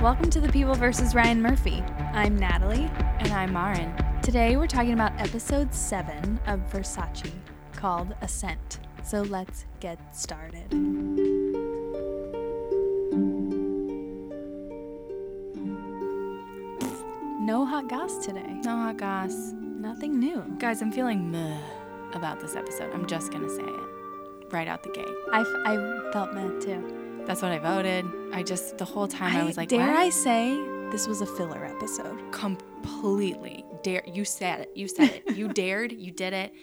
Welcome to the People versus Ryan Murphy. I'm Natalie. And I'm Marin. Today we're talking about episode 7 of Versace called Ascent. So let's get started. No hot goss today. No hot goss. Nothing new. Guys, I'm feeling meh about this episode. I'm just going to say it right out the gate. I, f- I felt mad too. That's what I voted. I just, the whole time I, was like, dare what? I say this was a filler episode? completely dare you said it you said it you dared you did it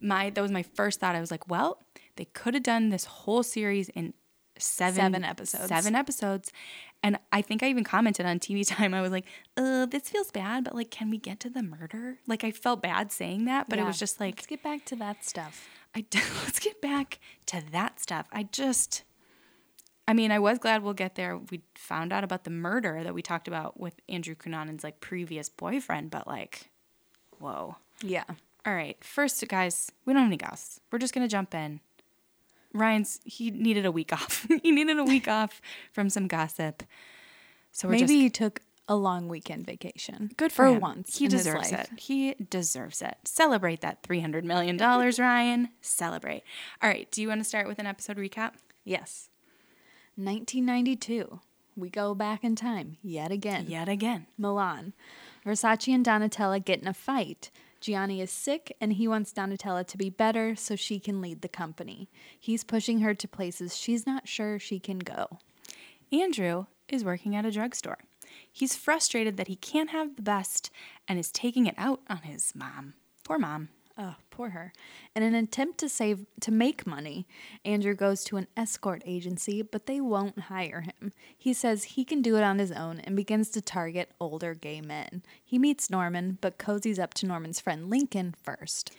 my that was my first thought i was like well they could have done this whole series in seven Seven episodes. seven episodes and i think i even commented on tv time i was like uh this feels bad but like can we get to the murder like i felt bad saying that but it was just like let's get back to that stuff. I let's get back to that stuff. I just, I mean, I was glad we'll get there. We found out about the murder that we talked about with Andrew Cunanan's like previous boyfriend, but like, whoa. Yeah. All right, first, guys, we don't have any goss. We're just gonna jump in. Ryan's he needed a week off. he needed a week off from some gossip. So we're Maybe just he took a long weekend vacation. good for, him. once. He deserves it. He deserves it. Celebrate that three hundred million dollars, Ryan. Celebrate. All right. Do you want to start with an episode recap? Yes. 1992. We go back in time yet again. Yet again. Milan. Versace and Donatella get in a fight. Gianni is sick and he wants Donatella to be better so she can lead the company. He's pushing her to places she's not sure she can go. Andrew is working at a drugstore. He's frustrated that he can't have the best and is taking it out on his mom. Poor mom. Oh, poor her. In an attempt to save to make money, Andrew goes to an escort agency, but they won't hire him. He says he can do it on his own and begins to target older gay men. He meets Norman, but cozies up to Norman's friend Lincoln first.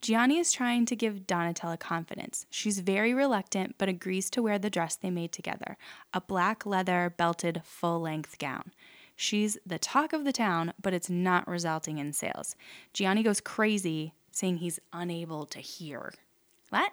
Gianni is trying to give Donatella confidence. She's very reluctant, but agrees to wear the dress they made together a black leather belted full length gown. She's the talk of the town, but it's not resulting in sales. Gianni goes crazy, saying he's unable to hear. What?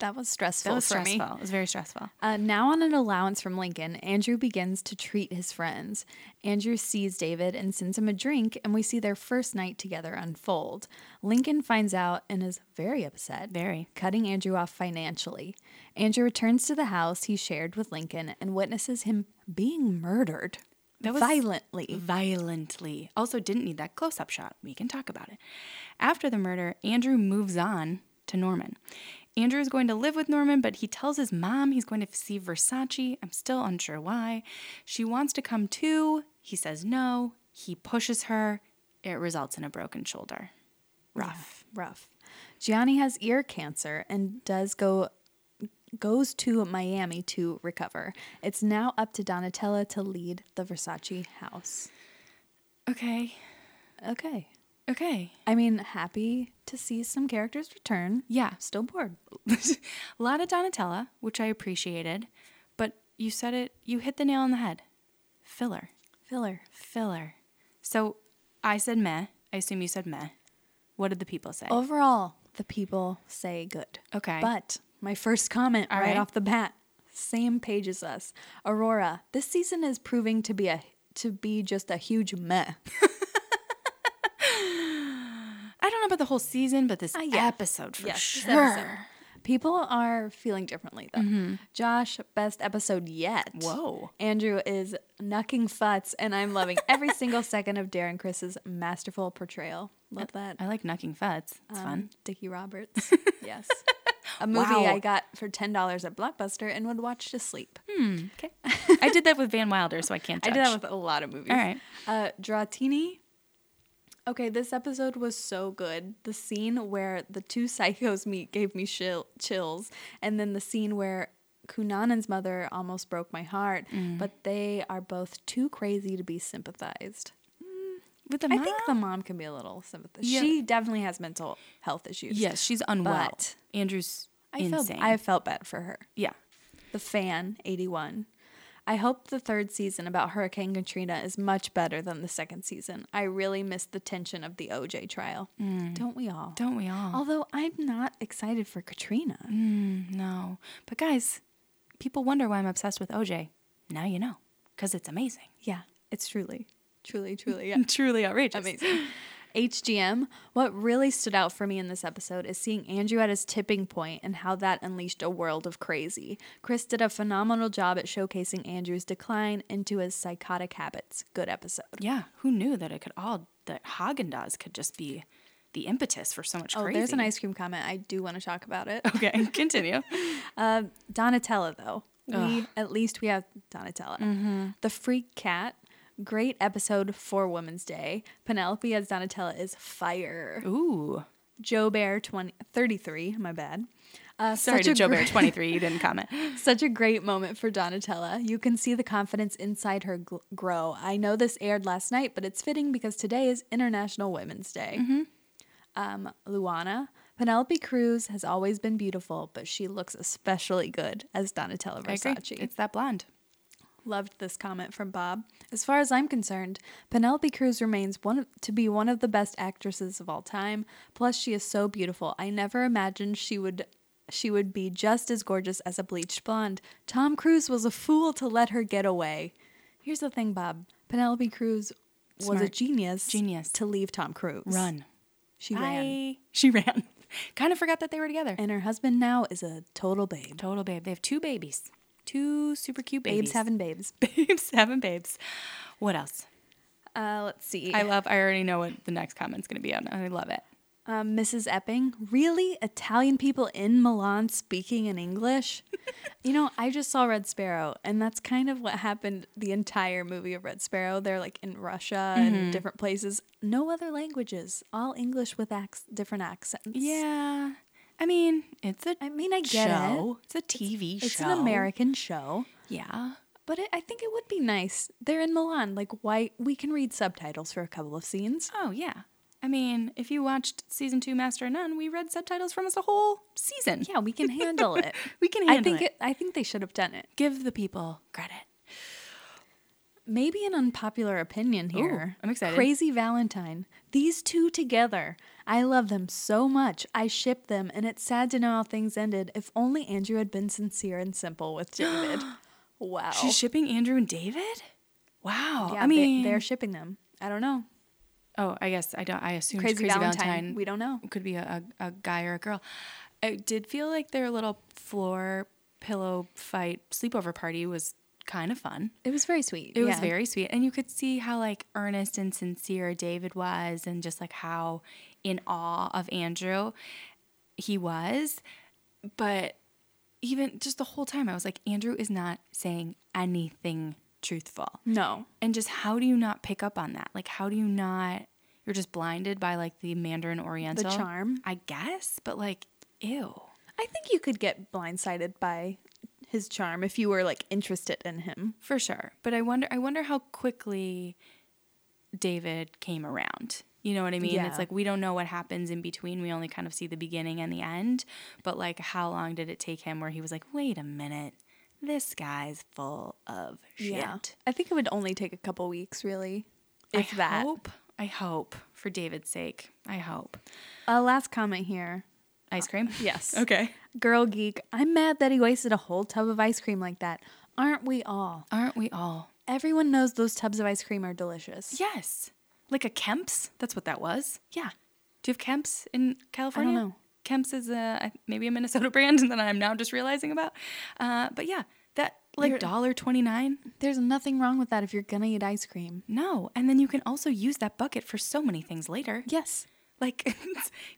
That was stressful That was for stressful. me. It was very stressful. Uh, now on an allowance from Lincoln, Andrew begins to treat his friends. Andrew sees David and sends him a drink, and we see their first night together unfold. Lincoln finds out and is very upset, Very. cutting Andrew off financially. Andrew returns to the house he shared with Lincoln and witnesses him being murdered That was violently. violently. Also, didn't need that close up shot. We can talk about it. After the murder, Andrew moves on to Norman. Andrew is going to live with Norman, but he tells his mom he's going to see Versace. I'm still unsure why. She wants to come too. He says no. He pushes her. It results in a broken shoulder. Rough. Rough. Gianni has ear cancer and does go goes to Miami to recover. It's now up to Donatella to lead the Versace house. Okay. Okay. Okay. I mean, happy to see some characters return. Yeah. Still bored. a lot of Donatella, which I appreciated, but you said it, you hit the nail on the head. Filler. Filler. Filler. So I said meh. I assume you said meh. What did the people say? Overall, the people say good. Okay. But my first comment right, right. off the bat, same page as us. Aurora, this season is proving to be a to be just a huge meh. I don't know about the whole season, but this Uh, yeah. episode for Yes, sure. episode. People are feeling differently though. Josh, best episode yet. Whoa. Andrew is knucking futz, and I'm loving every single second of Darren Criss's masterful portrayal. Love that. I like knocking futs. It's Um, fun. Dickie Roberts. yes. A movie Wow. I got for ten dollars at Blockbuster and would watch to sleep. Okay. I did that with Van Wilder, so I can't I did that with a lot of movies. All right. Uh, Dratini. Okay, this episode was so good. The scene where the two psychos meet gave me chill- chills, and then the scene where Cunanan's mother almost broke my heart. Mm. But they are both too crazy to be sympathized. With the mom? I think the mom can be a little sympathetic. Yeah. She definitely has mental health issues. Yes, she's unwell. But Andrew's I felt. I felt bad for her. yeah. The fan 81. I hope the third season about Hurricane Katrina is much better than the second season. I really missed the tension of the OJ trial. Don't we all? Don't we all? Although I'm not excited for Katrina. Mm, no. But guys, people wonder why I'm obsessed with OJ. Now you know. because it's amazing. Yeah, it's truly, truly, truly, yeah. Truly outrageous. Amazing. HGM, what really stood out for me in this episode is seeing Andrew at his tipping point and how that unleashed a world of crazy. Criss did a phenomenal job at showcasing Andrew's decline into his psychotic habits. Good episode. Yeah, who knew that it could all that Haagen Dazs could just be the impetus for so much Oh, crazy. there's an ice cream comment. I do want to talk about it. Okay, continue. Uh, Donatella, though. We at least we have Donatella. The freak cat. Great episode for Women's Day. Penelope as Donatella is fire. Ooh, Joe Bear 20, 33, my bad. Uh, sorry to Joe Bear twenty three. You didn't comment. Such a great moment for Donatella. You can see the confidence inside her gl- grow. I know this aired last night, but it's fitting because today is International Women's Day. Hmm. Um, Luana. Penelope Cruz has always been beautiful, but she looks especially good as Donatella. Versace. It's that blonde. Loved this comment from Bob. As far as I'm concerned, Penelope Cruz remains one of, to be one of the best actresses of all time. Plus, she is so beautiful. I never imagined she would she would be just as gorgeous as a bleached blonde. Tom Cruise was a fool to let her get away. Here's the thing, Bob. Penelope Cruz was a genius. Genius. to leave Tom Cruise. Run. She ran. She ran. kind of forgot that they were together. And her husband now is a total babe. Total babe. They have two babies. Two super cute babies. Babes having babes. babes having babes. What else? Uh, let's see. I love. I already know what the next comment's going to be on. I love it. Um, Mrs. Epping, really? Italian people in Milan speaking in English? you know, I just saw Red Sparrow, and that's kind of what happened the entire movie of Red Sparrow. They're like in Russia and different places. No other languages, all English with ac- different accents. Yeah. I mean, it's a I mean, I get show. it. It's a TV It's show. It's an American show, Yeah. but it, I think it would be nice. They're in Milan. Like, why? We can read subtitles for a couple of scenes. Oh yeah. I mean, if you watched season two Master of None, we read subtitles from us a whole season. Yeah, we can handle it. We can I think it. it. I think they should have done it. Give the people credit. Maybe an unpopular opinion here. I'm excited. Crazy Valentine. These two together. I love them so much. I ship them, and it's sad to know how things ended. If only Andrew had been sincere and simple with David. wow. She's shipping Andrew and David. Wow. yeah, I mean, they, are shipping them. I don't know. oh, I guess I don't. I assume Crazy, Crazy, Valentine. Valentine. We don't know. It could be a, a, a guy or a girl. It did feel like their little floor pillow fight sleepover party was kind of fun. It was very sweet. It was very sweet. And you could see how like earnest and sincere David was and just like how in awe of Andrew he was. But even just the whole time I was like Andrew is not saying anything truthful. No. And just how do you not pick up on that? Like how do you not you're just blinded by like the Mandarin Oriental charm? I guess, but like ew. I think you could get blindsided by his charm if you were like interested in him. For sure. But I wonder I wonder how quickly David came around. You know what I mean? Yeah. It's like we don't know what happens in between. We only kind of see the beginning and the end. But like how long did it take him where he was like, "Wait a minute. This guy's full of shit." Yeah. I think it would only take a couple weeks, really. If I that. hope. I hope for David's sake. I hope. Uh, last comment here. Ice cream? Yes. Okay. Girl geek, I'm mad that he wasted a whole tub of ice cream like that. Aren't we all? Aren't we all? Everyone knows those tubs of ice cream are delicious. Yes. Like a Kemp's? That's what that was. Yeah. Do you have Kemp's in California? I don't know. Kemp's is a maybe a Minnesota brand that I'm now just realizing about. Uh, but yeah, that like dollar twenty nine. There's nothing wrong with that if you're gonna eat ice cream. No, and then you can also use that bucket for so many things later. Yes. Like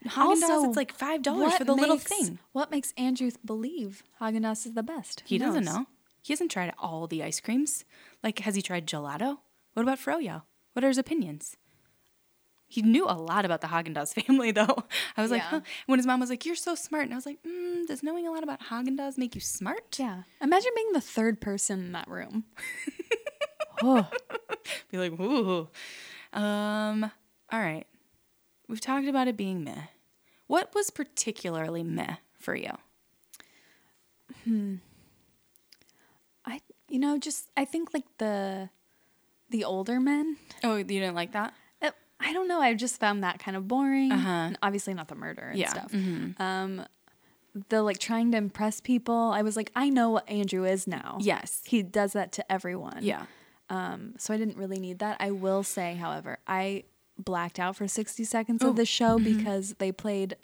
Haagen Dazs, it's like five dollars for the little thing. What makes Andrew believe Haagen Dazs is the best? He doesn't knows? know. He hasn't tried all the ice creams. Like, has he tried gelato? What about froyo? What are his opinions? He knew a lot about the Haagen Dazs family, though. I was like, huh. When his mom was like, "You're so smart," and I was like, mm, "Does knowing a lot about Haagen Dazs make you smart?" Yeah. Imagine being the third person in that room. oh, Be like, "Ooh." Um. All right. We've talked about it being meh. What was particularly meh for you? Hmm. I you know just I think like the the older men. Oh, you didn't like that? uh, I don't know. I just found that kind of boring. Uh-huh. Obviously, not the murder and Yeah, stuff. Um, the like trying to impress people. I was like, I know what Andrew is now. Yes. he does that to everyone. Yeah. Um, so I didn't really need that. I will say, however, I blacked out for 60 seconds of the show because they played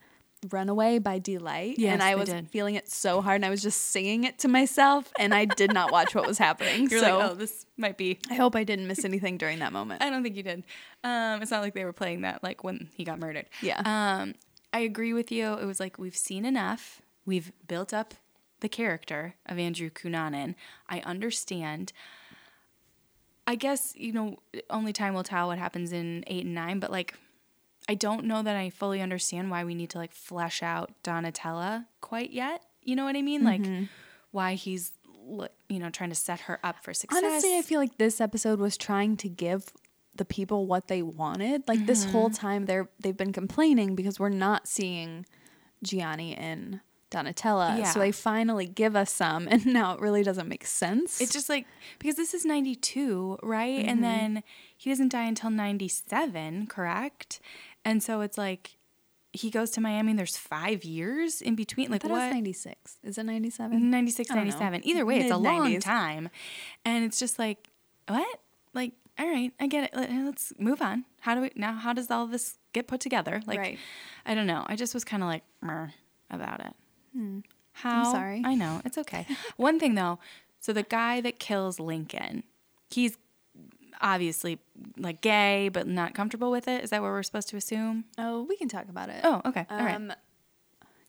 Runaway by Deee-Lite. Yes, and I was did. feeling it so hard and I was just singing it to myself and I did not watch what was happening. You're so like, oh, this might be. I hope I didn't miss anything during that moment. I don't think you did. Um, it's not like they were playing that like when he got murdered. Yeah. Um, I agree with you. It was like we've seen enough. We've built up the character of Andrew Cunanan. I understand. I guess you know only time will tell what happens in eight and nine, but like I don't know that I fully understand why we need to like flesh out Donatella quite yet. You know what I mean? Like why he's you know trying to set her up for success. Honestly, I feel like this episode was trying to give the people what they wanted. Like this whole Mm-hmm. time they're they've been complaining because we're not seeing Gianni and Donatella. Yeah. So they finally give us some and now it really doesn't make sense. It's just like because this is 92, right? And mm-hmm. then he doesn't die until 97, correct? And so it's like he goes to Miami and there's 5 years in between like thought it was what 96. Is it 97? 96 I don't know. 97. Either way, it's a long time. And it's just like what? Like all right, I get it. Let- Let's move on. How do we now how does all this get put together? Like Right. I don't know. I just was kind of like about it. How? I'm sorry. I know. It's okay. One thing though, so the guy that kills Lincoln, he's obviously like gay but not comfortable with it. Is that what we're supposed to assume? Oh, we can talk about it. Oh, okay. All right. Um,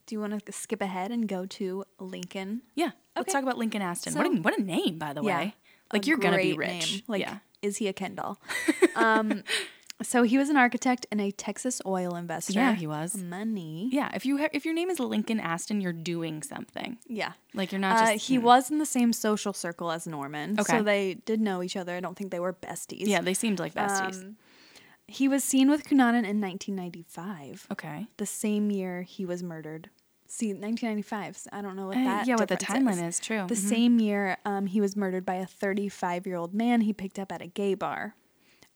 do you want to skip ahead and go to Lincoln? Yeah. Let's okay. talk about Lincoln Aston. what, a, what a name, by the Yeah. way. Like you're gonna be rich. name. Like, yeah. is he a Kendall? um, so he was an architect and a Texas oil investor. Yeah, he was. Money. Yeah. If you ha- if your name is Lincoln Aston, you're doing something. Yeah. Like you're not Uh, just. he was in the same social circle as Norman. Okay. So they did know each other. I don't think they were besties. yeah, they seemed like besties. Um, He was seen with Cunanan in 1995, okay. the same year he was murdered. See, 1995. so I don't know what Uh, that yeah, what the timeline is, true. The Mhm. same year um, he was murdered by a 35 year old man he picked up at a gay bar.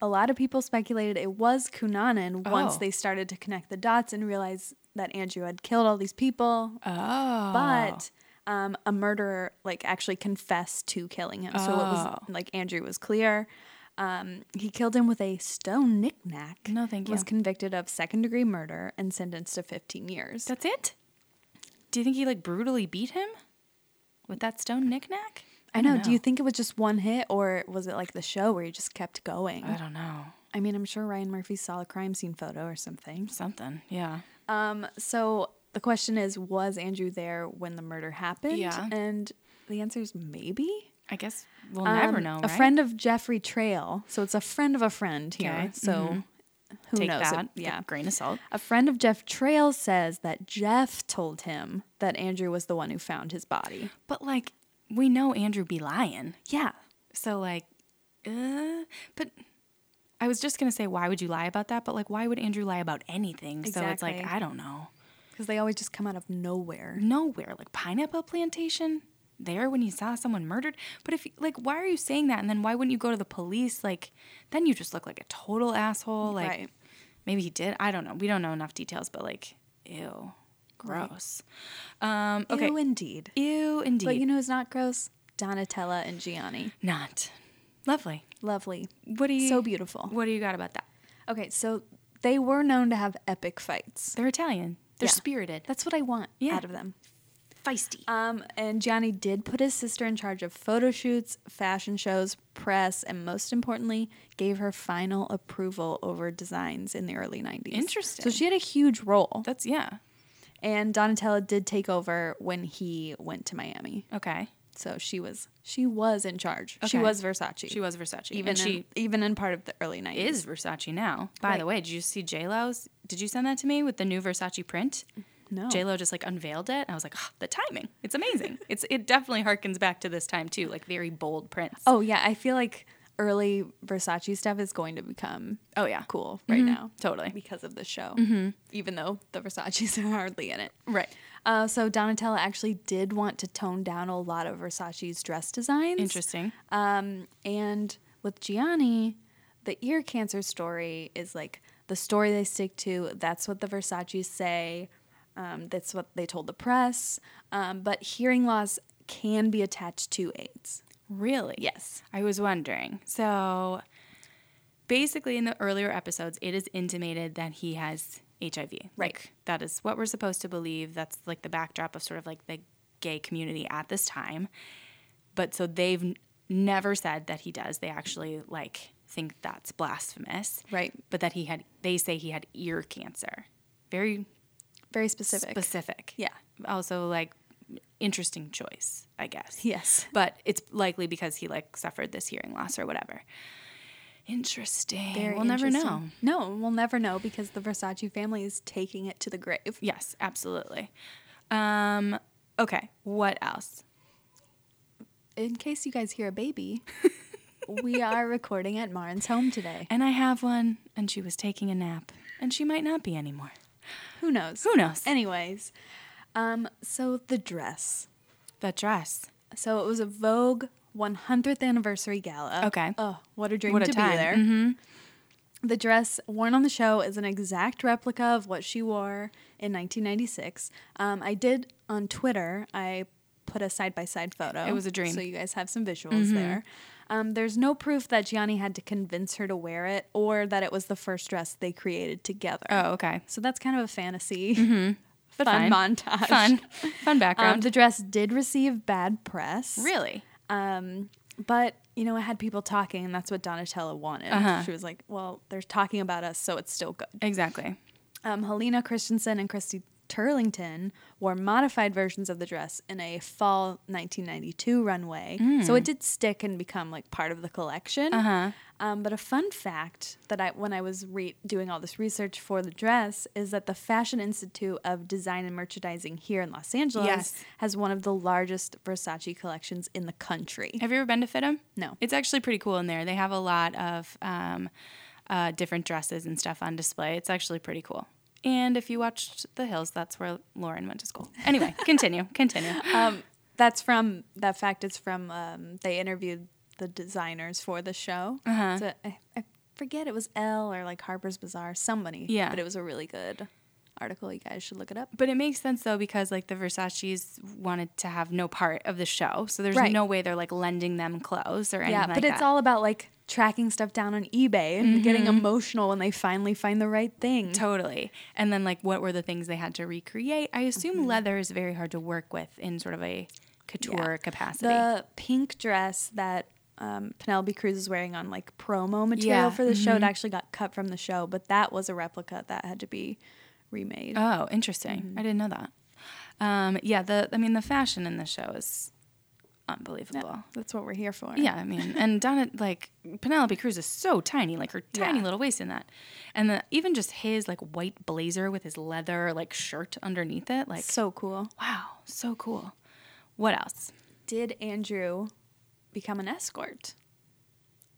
A lot of people speculated it was Cunanan once Oh. they started to connect the dots and realize that Andrew had killed all these people. Oh. But um, a murderer like actually confessed to killing him, Oh. so it was Oh. like Andrew was clear. Um, he killed him with a stone knickknack. No, thank you. Was convicted of second degree murder and sentenced to 15 years. That's it? Do you think he like brutally beat him with that stone knickknack? I know. don't Do you think it was just one hit, or was it like the show where he just kept going? I don't know. I mean, I'm sure Ryan Murphy saw a crime scene photo or something. Something. Yeah. Um, so the question is, was Andrew there when the murder happened? Yeah. And the answer is maybe. I guess we'll never Um, know. A friend of Jeffrey Trail. So it's a friend of a friend here. Okay, So who Take knows? that. It- yeah. grain of salt. A friend of Jeff Trail says that Jeff told him that Andrew was the one who found his body. But like, we know Andrew be lying. Yeah. So like, uh, but I was just gonna say, why would you lie about that? But like, why would Andrew lie about anything? So it's like, I don't know. Because they always just come out of nowhere. Nowhere, like pineapple plantation. There when you saw someone murdered, but if like, why are you saying that? And then why wouldn't you go to the police? Like, then you just look like a total asshole. Like, Right. maybe he did. I don't know. We don't know enough details, but like, ew, gross. Um, okay, Ew, indeed. ew, indeed. But you know who's not gross? Donatella and Gianni. not lovely. Lovely. What do you? So beautiful. What do you got about that? Okay, so they were known to have epic fights. They're Italian. They're Yeah. spirited. That's what I want Yeah. out of them. feisty. Um, and Gianni did put his sister in charge of photo shoots, fashion shows, press, and most importantly, gave her final approval over designs in the early 90s. Interesting. So she had a huge role. That's yeah. And Donatella did take over when he went to Miami. Okay. So she was she was in charge. She was Versace. She was Versace. even and she in, even in part of the early 90s. is Versace now. By the way, did you see J Lo's? Did you send that to me with the new Versace print? no. J Lo just like unveiled it. I was like, oh, the timing. It's amazing. it's it definitely harkens back to this time too, like very bold prints. Oh yeah, I feel like early Versace stuff is going to become oh yeah, cool right now. totally. because of the show. Even though the Versace's are hardly in it. Right. Uh, so Donatella actually did want to tone down a lot of Versace's dress designs. Interesting. Um, and with Gianni, the ear cancer story is like the story they stick to. That's what the Versace's say. Um, that's what they told the press. Um, but hearing loss can be attached to AIDS. Really? Yes. I was wondering. So basically, in the earlier episodes, it is intimated that he has HIV. Right. Like, that is what we're supposed to believe. That's like the backdrop of sort of like the gay community at this time. But so they've n- never said that he does. They actually like think that's blasphemous. Right. But that he had, they say he had ear cancer. Very Very specific. specific. Yeah. Also, like, interesting choice, I guess Yes. but it's likely because he like suffered this hearing loss or whatever. Interesting. Very we'll never know. No, we'll never know because the Versace family is taking it to the grave. Yes, absolutely. Um, okay, what else? In case you guys hear a baby, we are recording at Marin's home today. And I have one, and she was taking a nap, and she might not be anymore. Who knows? Who knows? Anyways, um, so the dress. The dress. So it was a Vogue 100th anniversary gala. Okay. Oh, what a dream What a to time. be there. Mm-hmm. The dress worn on the show is an exact replica of what she wore in 1996. Um, I did on Twitter. I put a side by side photo. It was a dream. So you guys have some visuals there. Um, there's no proof that Gianni had to convince her to wear it or that it was the first dress they created together. Oh, okay. So that's kind of a fantasy. But Fun fine. montage. Fun. Fun Um, background. the dress did receive bad press. really? Um, but you know, it had people talking, and that's what Donatella wanted. Uh-huh. She was like, "Well, they're talking about us, so it's still good." Exactly. Um, Helena Christensen and Christy Turlington wore modified versions of the dress in a fall 1992 runway, so it did stick and become like part of the collection. Uh-huh. Um, but a fun fact that I, when I was re- doing all this research for the dress, is that the Fashion Institute of Design and Merchandising here in Los Angeles Yes. has one of the largest Versace collections in the country. Have you ever been to FIDM? No. It's actually pretty cool in there. They have a lot of um, uh, different dresses and stuff on display. It's actually pretty cool. And if you watched The Hills, that's where Lauren went to school. Anyway, continue, continue. Um, that's from that fact. It's from um, they interviewed the designers for the show. Uh-huh. So I, I forget it was Elle or like Harper's Bazaar, somebody. Yeah. but it was a really good article. You guys should look it up. But it makes sense though because like the Versace's wanted to have no part of the show, so there's Right. no way they're like lending them clothes or anything. Yeah, but like it's that. all about like tracking stuff down on eBay and getting emotional when they finally find the right thing. Totally. And then like what were the things they had to recreate? I assume Mm-hmm. leather is very hard to work with in sort of a couture capacity. The pink dress that um, Penelope Cruz is wearing on like promo material Yeah, for the show, it actually got cut from the show, but that was a replica that had to be remade. Oh, interesting. Mm-hmm. I didn't know that. Um, yeah, the I mean the fashion in the show is unbelievable. That's what we're here for. Yeah, I mean, and Donna like Penelope Cruz is so tiny, like her tiny Yeah. little waist in that, and the, even just his like white blazer with his leather like shirt underneath it, like So cool. wow, so cool. What else? Did Andrew become an escort?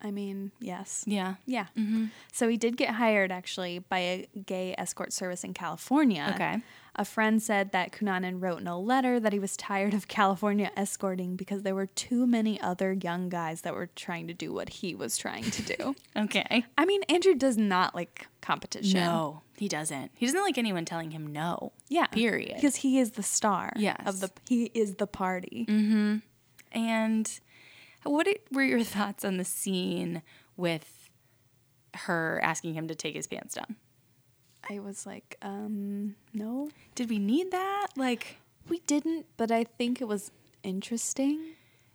I mean, yes. Yeah. Yeah. Mm-hmm. So he did get hired actually by a gay escort service in California. Okay. A friend said that Cunanan wrote in a letter that he was tired of California escorting because there were too many other young guys that were trying to do what he was trying to do. Okay. I mean, Andrew does not like competition. No, he doesn't. He doesn't like anyone telling him no. Yeah. Period. Because he is the star. Yes. Of the he is the party. Mm-hmm. And what it- were your thoughts on the scene with her asking him to take his pants down? I was like, um, no. Did we need that? Like, We didn't, but I think it was interesting.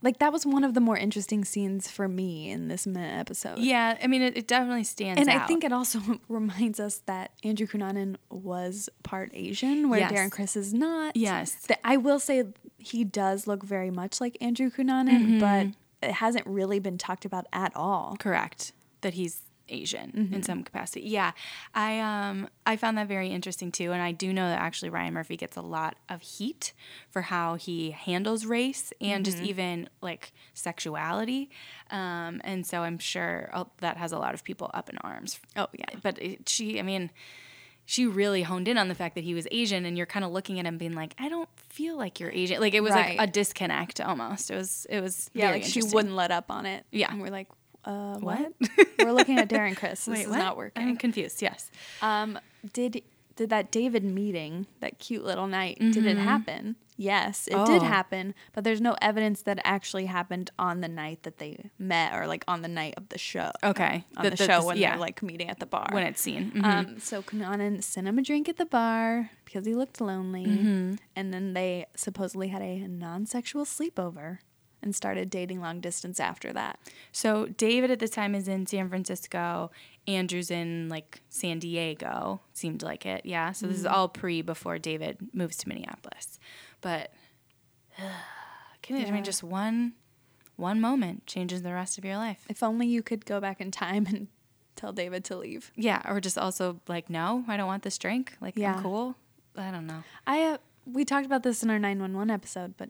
Like that was one of the more interesting scenes for me in this episode. yeah, I mean, it, it definitely stands out. And out. I think it also reminds us that Andrew Cunanan was part Asian, where Yes. Darren Criss is not. Yes. That I will say he does look very much like Andrew Cunanan, but it hasn't really been talked about at all. correct that he's Asian Mm-hmm. in some capacity. Yeah, I um I found that very interesting too, and I do know that actually Ryan Murphy gets a lot of heat for how he handles race and just Mm-hmm. even like sexuality, um, and so I'm sure uh, that has a lot of people up in arms. Oh yeah. but it, she, I mean. She really honed in on the fact that he was Asian, and you're kind of looking at him, being like, "I don't feel like you're Asian." Like it was Right. like a disconnect almost. It was, it was, Yeah, like she wouldn't let up on it. Yeah. And we're like, uh, what? What? We're looking at Darren Criss. This Wait, is what? not working. I'm confused. Yes. Um, did did that David meeting, that cute little night, did it happen? Yes, it did Oh. happen, but there's no evidence that it actually happened on the night that they met or like on the night of the show. Okay. On That- the that show when yeah. they're like meeting at the bar. when it's seen. Mhm. Um, so Kanan sent him a drink at the bar because he looked lonely, Mm-hmm. and then they supposedly had a non-sexual sleepover and started dating long distance after that. So David at the time is in San Francisco. Andrew's in like San Diego. Seemed like it. Yeah. So this is all pre before David moves to Minneapolis. But can you I Yeah. mean just one one moment changes the rest of your life. If only you could go back in time and tell David to leave. Yeah, or just also like no, I don't want this drink. Like Yeah. I'm cool. I don't know. I uh, we talked about this in our 911 episode, but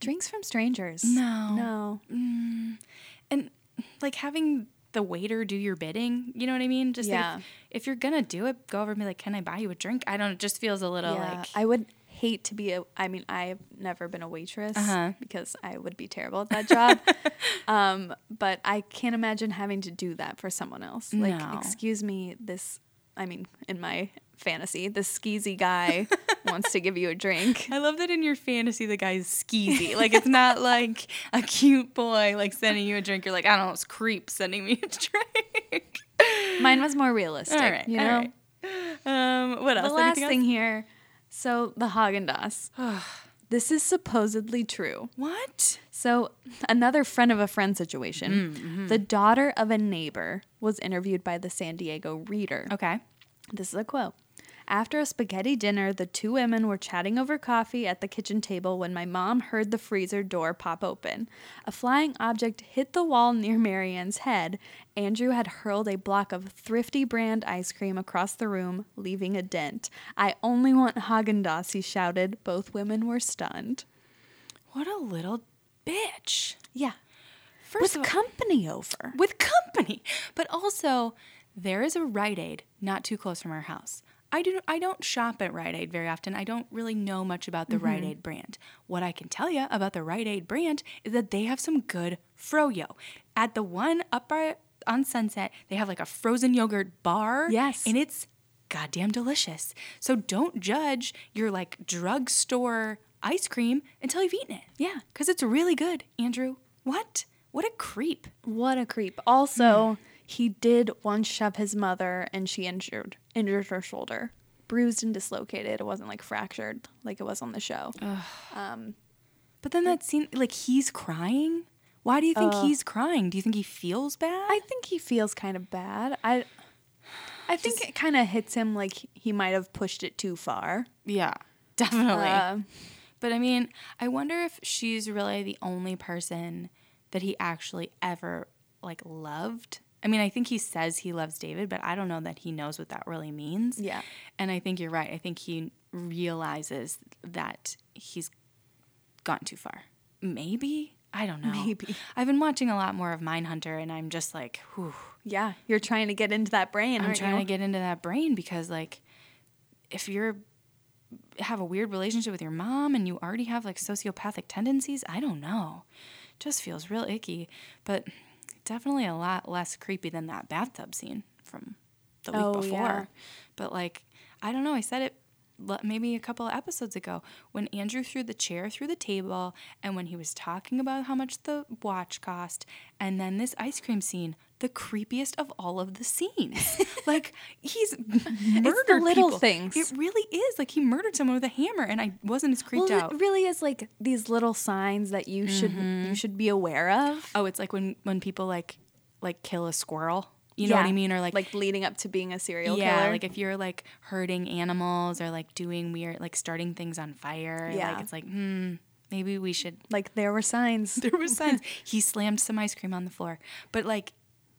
drinks from strangers. No. No. and like having the waiter do your bidding you know what i mean just like, Yeah. if, if you're gonna do it go over and be like can i buy you a drink i don't it just feels a little Yeah, like I would hate to be a. I mean, I've never been a waitress Uh-huh. because I would be terrible at that job. um, but I can't imagine having to do that for someone else. Like, No. excuse me, this. I mean, in my fantasy, The skeezy guy wants to give you a drink. i love that in your fantasy the guy's skeezy like it's not like a cute boy like sending you a drink you're like i don't know it's creep sending me a drink Mine was more realistic. all right you know. right. um what else The last else? thing here. So the Haagen Dazs. this is supposedly true. what So, another friend of a friend situation. The daughter of a neighbor was interviewed by the San Diego Reader. okay This is a quote. After a spaghetti dinner, the two women were chatting over coffee at the kitchen table when my mom heard the freezer door pop open. A flying object hit the wall near Marianne's head. Andrew had hurled a block of Thrifty brand ice cream across the room, leaving a dent. I only want Haagen Dazs, he shouted. Both women were stunned. what a little bitch Yeah. First With of all- company over. with company. But also, there is a Rite Aid not too close from our house. I do I don't shop at Rite Aid very often. I don't really know much about the Rite mm-hmm. Aid brand. What I can tell you about the Rite Aid brand is that they have some good froyo. At the one up by, on Sunset, they have like a frozen yogurt bar. Yes. And it's goddamn delicious. So don't judge your like drugstore ice cream until you've eaten it. Yeah. Cuz it's really good, Andrew. What? What a creep. What a creep. Also, mm. He did once shove his mother and she injured injured her shoulder. Bruised and dislocated. It wasn't like fractured like it was on the show. But then that scene, like he's crying. Why do you think he's crying? Do you think he feels bad? I think he feels kind of bad. I I think it kind of hits him like he might have pushed it too far. yeah, definitely. Uh, but I mean, I wonder if she's really the only person that he actually ever like loved. I mean, I think he says he loves David, but I don't know that he knows what that really means. Yeah. And I think you're right. I think he realizes that he's gone too far. Maybe. I don't know. Maybe. I've been watching a lot more of Mindhunter and I'm just like, whew. yeah, you're trying to get into that brain. I'm trying you? to get into that brain because like if you're have a weird relationship with your mom and you already have like sociopathic tendencies, I don't know. Just feels real icky, but definitely a lot less creepy than that bathtub scene from the week Oh, before. yeah. But like I don't know, I said it maybe a couple of episodes ago when Andrew threw the chair through the table and when he was talking about how much the watch cost and then this ice cream scene the creepiest of all of the scenes like he's murdered little people. things. it really is like he murdered someone with a hammer and I wasn't as creeped well, out it really is like these little signs that you should you should be aware of. oh it's like when when people like like kill a squirrel you know what I mean or like like leading up to being a serial yeah, killer. like if you're like hurting animals or like doing weird, like starting things on fire. Yeah. Like it's like, hmm, maybe we should. like there were signs. There was signs. he slammed some ice cream on the floor, but like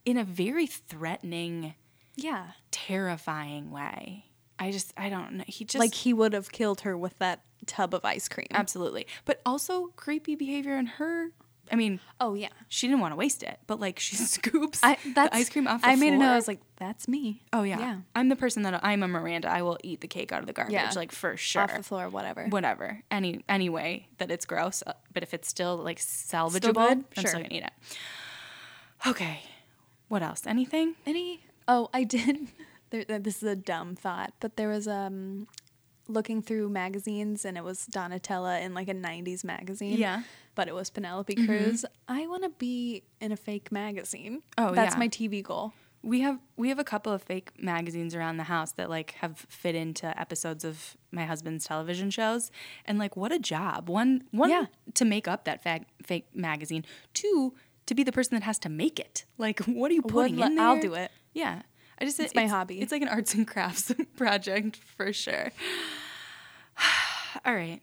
in a very threatening, yeah. terrifying way. I just, I don't know. He just like he would have killed her with that tub of ice cream. absolutely, but also creepy behavior in her. I mean, oh yeah. she didn't want to waste it, but like she scoops I the ice cream off the I made a note. I was like, that's me. oh yeah. yeah. I'm the person that I'm a Miranda. I will eat the cake out of the garbage, Yeah. like for sure. Off the floor, whatever. whatever any any way that it's gross uh, but if it's still like salvageable good? i'm Sure. still gonna eat it okay what else anything Any? Oh, I did. This is a dumb thought, but there was um looking through magazines and it was Donatella in like a 90s magazine. Yeah. But it was Penelope Cruz. I want to be in a fake magazine. Oh, That's yeah. my TV goal. We have we have a couple of fake magazines around the house that like have fit into episodes of my husband's television shows, and like what a job! One one Yeah. to make up that fake fake magazine. Two to be the person that has to make it. Like what are you putting Would in there? I'll do it. Yeah, I just It's my hobby. It's like an arts and crafts project for sure. All right,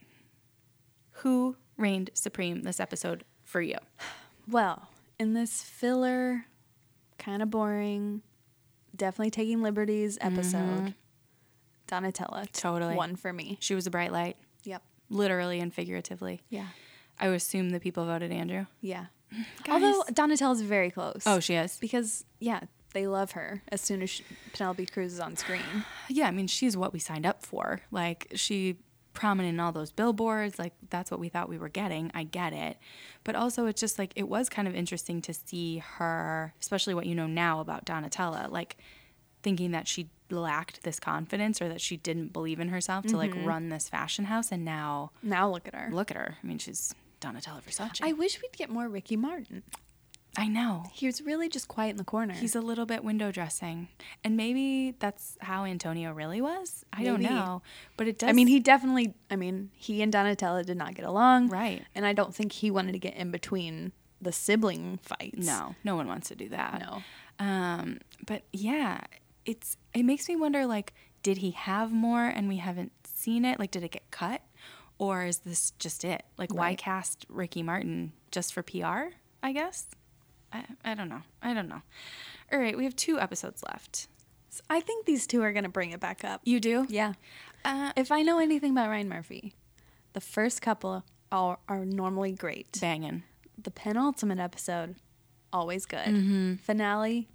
who reigned supreme this episode for you? Well, in this filler, kind of boring, definitely taking liberties episode, Donatella. Mm-hmm. Totally. One for me. She was a bright light, Yep. literally and figuratively. Yeah. I would assume the people voted Andrew. Yeah. Guys. Although Donatella's very close. Oh, she is. because yeah, they love her as soon as she, Penelope Cruz is on screen. Yeah, I mean, she's what we signed up for. Like, she prominent in all those billboards. Like, that's what we thought we were getting. I get it. But also, it's just like, it was kind of interesting to see her, especially what you know now about Donatella, like thinking that she lacked this confidence or that she didn't believe in herself to like mm-hmm. run this fashion house. And now Now look at her. look at her. I mean, she's Donatella Versace. I wish we'd get more Ricky Martin. I know. He was really just quiet in the corner. He's a little bit window dressing. And maybe that's how Antonio really was. I don't know. But it does I mean, he definitely. I mean, he and Donatella did not get along, Right. And I don't think he wanted to get in between the sibling fights. No, no one wants to do that. No. Um, but yeah, it's it makes me wonder like did he have more and we haven't seen it? Like did it get cut? Or is this just it? Like why cast Ricky Martin just for PR, I guess? I, I don't know. I don't know. All right, we have two episodes left. So I think these two are gonna bring it back up. You do? Yeah. Uh, If I know anything about Ryan Murphy, the first couple are, are normally great. banging. The penultimate episode, always good. Finale,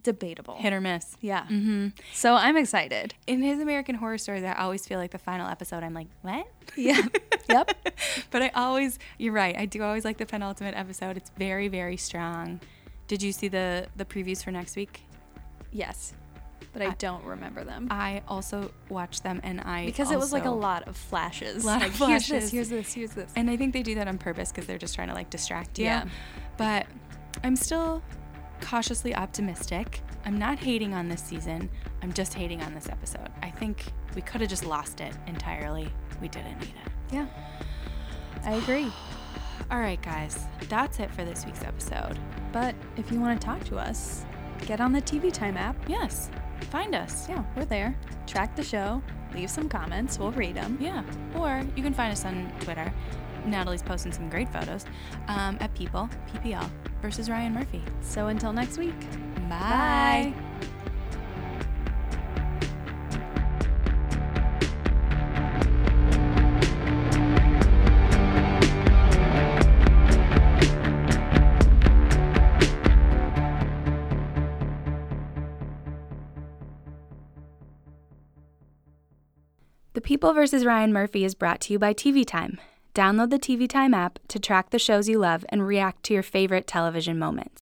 debatable. Hit or miss. Yeah. Mm-hmm. So I'm excited. In his American Horror Stories, I always feel like the final episode, I'm like, what? Yeah. yep. but I always, you're right. I do always like the penultimate episode. It's very, very strong. Did you see the the previews for next week? Yes. But I, don't remember them. I also watched them, and I because it was like a lot of flashes. A Lot like, of Here's this, here's this, here's this. And I think they do that on purpose because they're just trying to like distract you. Yeah. But I'm still cautiously optimistic. I'm not hating on this season. I'm just hating on this episode. I think we could have just lost it entirely. We didn't need it. yeah. I agree. All right, guys. That's it for this week's episode. But if you want to talk to us, get on the TV Time app. Yes. Find us. Yeah, we're there. Track the show. Leave some comments. We'll read them. Yeah. Or you can find us on Twitter. Natalie's posting some great photos um, at People, PPL versus Ryan Murphy. So until next week. Bye. The People vs. Ryan Murphy is brought to you by TV Time. Download the TV Time app to track the shows you love and react to your favorite television moments.